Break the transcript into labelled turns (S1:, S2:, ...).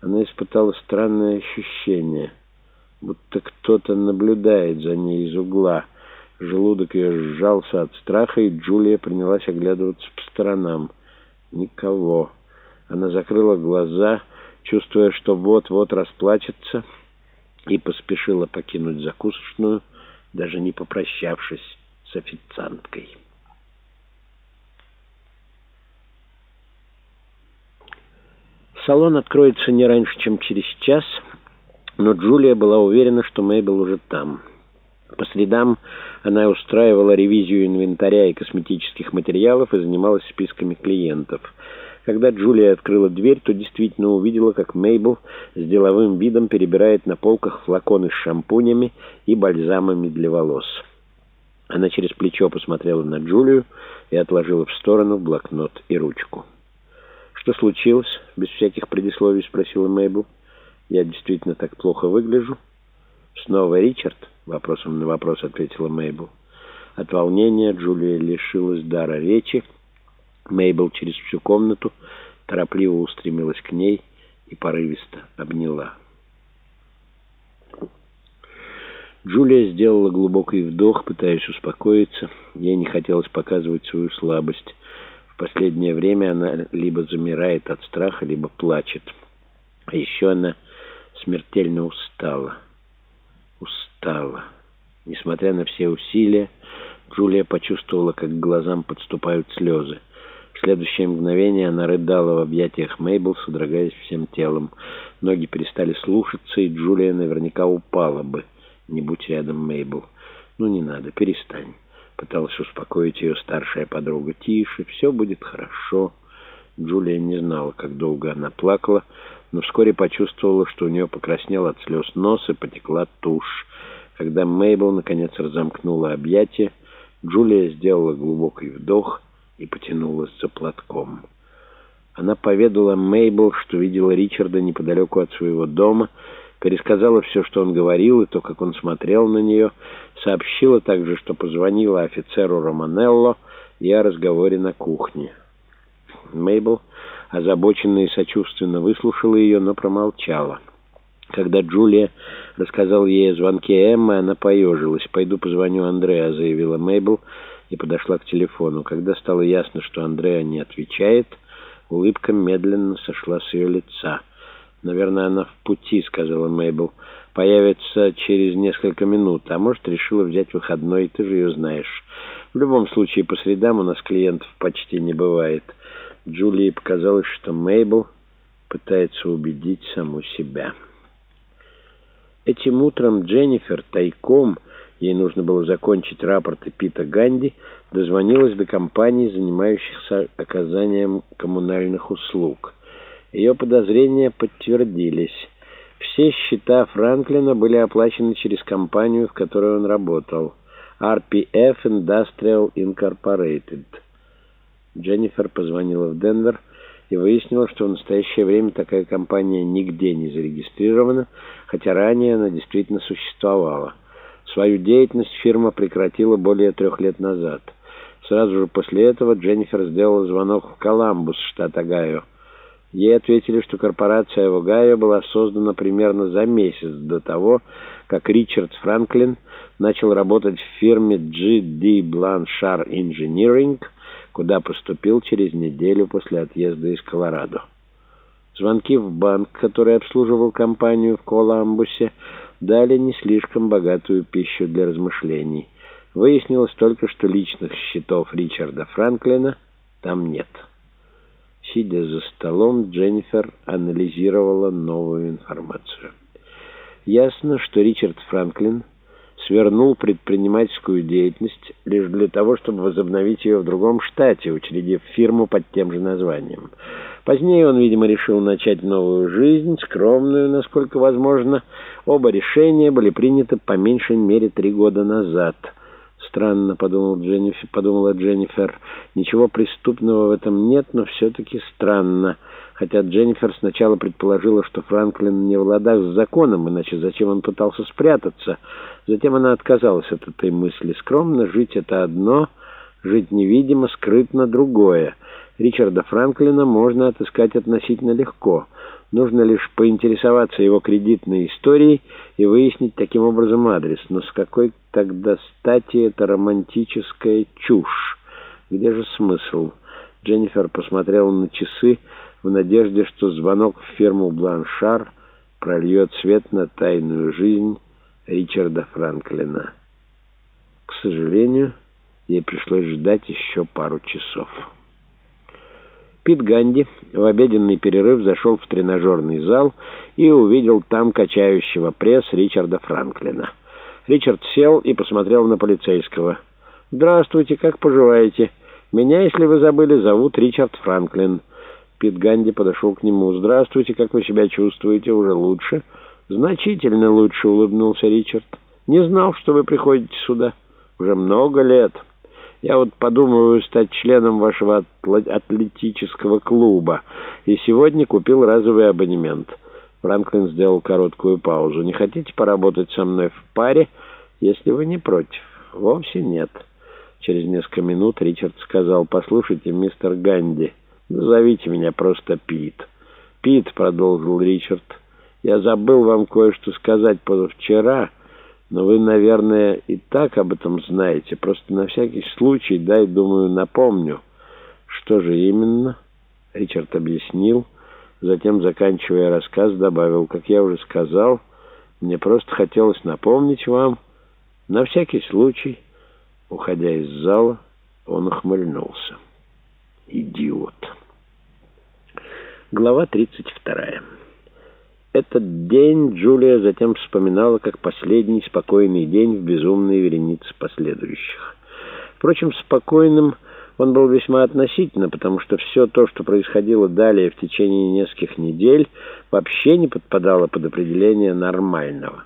S1: Она испытала странное ощущение, будто кто-то наблюдает за ней из угла. Желудок ее сжался от страха, и Джулия принялась оглядываться по сторонам. Никого. Она закрыла глаза, чувствуя, что вот-вот расплачется, и поспешила покинуть закусочную, даже не попрощавшись с официанткой. Салон откроется не раньше, чем через час, но Джулия была уверена, что Мейбл уже там. По средам она устраивала ревизию инвентаря и косметических материалов и занималась списками клиентов. Когда Джулия открыла дверь, то действительно увидела, как Мейбл с деловым видом перебирает на полках флаконы с шампунями и бальзамами для волос. Она через плечо посмотрела на Джулию и отложила в сторону блокнот и ручку. «Что случилось?» — без всяких предисловий спросила Мейбл. «Я действительно так плохо выгляжу?» «Снова Ричард?» — вопросом на вопрос ответила Мейбл. От волнения Джулия лишилась дара речи. Мейбл через всю комнату торопливо устремилась к ней и порывисто обняла. Джулия сделала глубокий вдох, пытаясь успокоиться. Ей не хотелось показывать свою слабость последнее время она либо замирает от страха, либо плачет. А еще она смертельно устала. Устала. Несмотря на все усилия, Джулия почувствовала, как к глазам подступают слезы. В следующее мгновение она рыдала в объятиях Мейбл, содрогаясь всем телом. Ноги перестали слушаться, и Джулия наверняка упала бы, не будь рядом Мейбл. «Ну, не надо, перестань». Пыталась успокоить ее старшая подруга. «Тише, все будет хорошо». Джулия не знала, как долго она плакала, но вскоре почувствовала, что у нее покраснел от слез нос и потекла тушь. Когда Мейбл наконец разомкнула объятия, Джулия сделала глубокий вдох и потянулась за платком. Она поведала Мейбл, что видела Ричарда неподалеку от своего дома, пересказала все, что он говорил, и то, как он смотрел на нее, сообщила также, что позвонила офицеру Романелло и о разговоре на кухне. Мейбл, озабоченно и сочувственно, выслушала ее, но промолчала. Когда Джулия рассказала ей о звонке Эммы, она поежилась. «Пойду позвоню Андреа», — заявила Мейбл и подошла к телефону. Когда стало ясно, что Андреа не отвечает, улыбка медленно сошла с ее лица. «Наверное, она в пути», — сказала Мейбл. «Появится через несколько минут, а может, решила взять выходной, ты же ее знаешь. В любом случае, по средам у нас клиентов почти не бывает». Джулии показалось, что Мейбл пытается убедить саму себя. Этим утром Дженнифер тайком, ей нужно было закончить рапорты Пита Ганди, дозвонилась до компаний, занимающихся оказанием коммунальных услуг. Ее подозрения подтвердились. Все счета Франклина были оплачены через компанию, в которой он работал. RPF Industrial Incorporated. Дженнифер позвонила в Денвер и выяснила, что в настоящее время такая компания нигде не зарегистрирована, хотя ранее она действительно существовала. Свою деятельность фирма прекратила более трех лет назад. Сразу же после этого Дженнифер сделала звонок в Коламбус, штат Огайо. Ей ответили, что корпорация в была создана примерно за месяц до того, как Ричард Франклин начал работать в фирме G.D. Blanchard Engineering, куда поступил через неделю после отъезда из Колорадо. Звонки в банк, который обслуживал компанию в Коламбусе, дали не слишком богатую пищу для размышлений. Выяснилось только, что личных счетов Ричарда Франклина там нет. Сидя за столом, Дженнифер анализировала новую информацию. Ясно, что Ричард Франклин свернул предпринимательскую деятельность лишь для того, чтобы возобновить ее в другом штате, учредив фирму под тем же названием. Позднее он, видимо, решил начать новую жизнь, скромную, насколько возможно. Оба решения были приняты по меньшей мере три года назад – Странно, подумал Дженнифер, подумала Дженнифер. Ничего преступного в этом нет, но все-таки странно. Хотя Дженнифер сначала предположила, что Франклин не в ладах с законом, иначе зачем он пытался спрятаться. Затем она отказалась от этой мысли. Скромно жить — это одно, жить невидимо, скрытно — другое. Ричарда Франклина можно отыскать относительно легко. Нужно лишь поинтересоваться его кредитной историей и выяснить таким образом адрес. Но с какой тогда стати это романтическая чушь? Где же смысл? Дженнифер посмотрела на часы в надежде, что звонок в фирму «Бланшар» прольет свет на тайную жизнь Ричарда Франклина. К сожалению, ей пришлось ждать еще пару часов. Пит Ганди в обеденный перерыв зашел в тренажерный зал и увидел там качающего пресс Ричарда Франклина. Ричард сел и посмотрел на полицейского. «Здравствуйте, как поживаете? Меня, если вы забыли, зовут Ричард Франклин». Пит Ганди подошел к нему. «Здравствуйте, как вы себя чувствуете? Уже лучше?» «Значительно лучше», — улыбнулся Ричард. «Не знал, что вы приходите сюда. Уже много лет. Я вот подумываю стать членом вашего атлетического клуба. И сегодня купил разовый абонемент». Франклин сделал короткую паузу. «Не хотите поработать со мной в паре, если вы не против?» «Вовсе нет». Через несколько минут Ричард сказал, «Послушайте, мистер Ганди, назовите меня просто Пит». «Пит», — продолжил Ричард, — я забыл вам кое-что сказать позавчера, но вы, наверное, и так об этом знаете. Просто на всякий случай, дай, думаю, напомню. Что же именно? Ричард объяснил. Затем, заканчивая рассказ, добавил, как я уже сказал, мне просто хотелось напомнить вам, на всякий случай, уходя из зала, он ухмыльнулся. Идиот. Глава тридцать вторая. Этот день Джулия затем вспоминала как последний спокойный день в безумной веренице последующих. Впрочем, спокойным он был весьма относительно, потому что все то, что происходило далее в течение нескольких недель, вообще не подпадало под определение нормального.